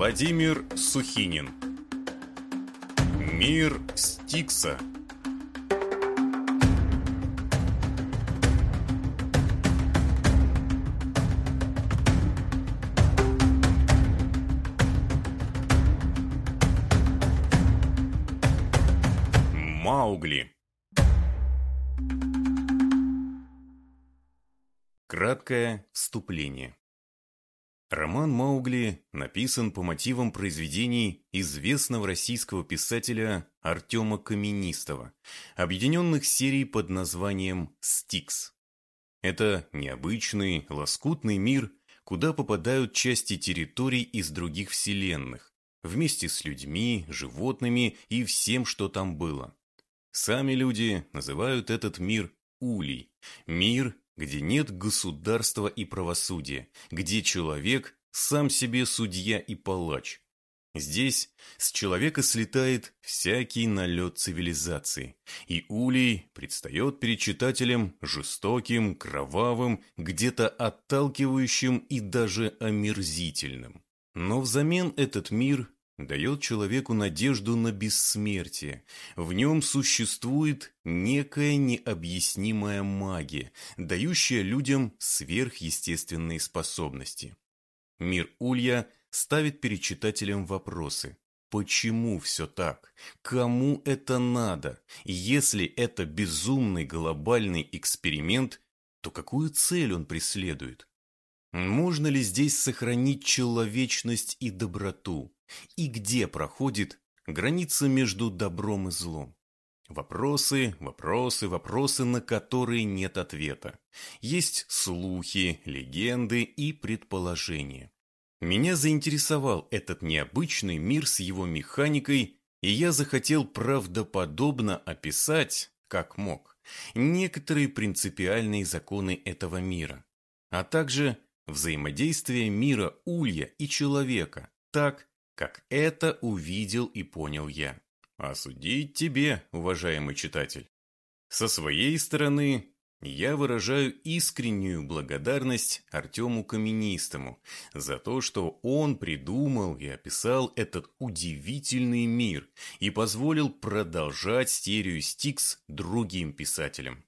Владимир Сухинин. Мир Стикса. Маугли. Краткое вступление Роман «Маугли» написан по мотивам произведений известного российского писателя Артема Каменистого, объединенных серий под названием «Стикс». Это необычный, лоскутный мир, куда попадают части территорий из других вселенных, вместе с людьми, животными и всем, что там было. Сами люди называют этот мир Улей, мир, где нет государства и правосудия, где человек сам себе судья и палач. Здесь с человека слетает всякий налет цивилизации, и Улей предстает перед читателем жестоким, кровавым, где-то отталкивающим и даже омерзительным. Но взамен этот мир дает человеку надежду на бессмертие. В нем существует некая необъяснимая магия, дающая людям сверхъестественные способности. Мир Улья ставит перед читателем вопросы. Почему все так? Кому это надо? Если это безумный глобальный эксперимент, то какую цель он преследует? Можно ли здесь сохранить человечность и доброту? И где проходит граница между добром и злом? Вопросы, вопросы, вопросы, на которые нет ответа. Есть слухи, легенды и предположения. Меня заинтересовал этот необычный мир с его механикой, и я захотел правдоподобно описать, как мог, некоторые принципиальные законы этого мира, а также взаимодействие мира Улья и человека, так, как это увидел и понял я. А судить тебе, уважаемый читатель. Со своей стороны, я выражаю искреннюю благодарность Артему Каменистому за то, что он придумал и описал этот удивительный мир и позволил продолжать серию Стикс другим писателям.